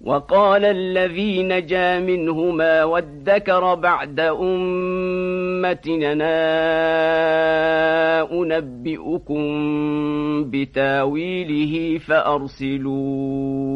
وقال الذي نجا منهما وادكر بعد أمتنا أنبئكم بتاويله فأرسلون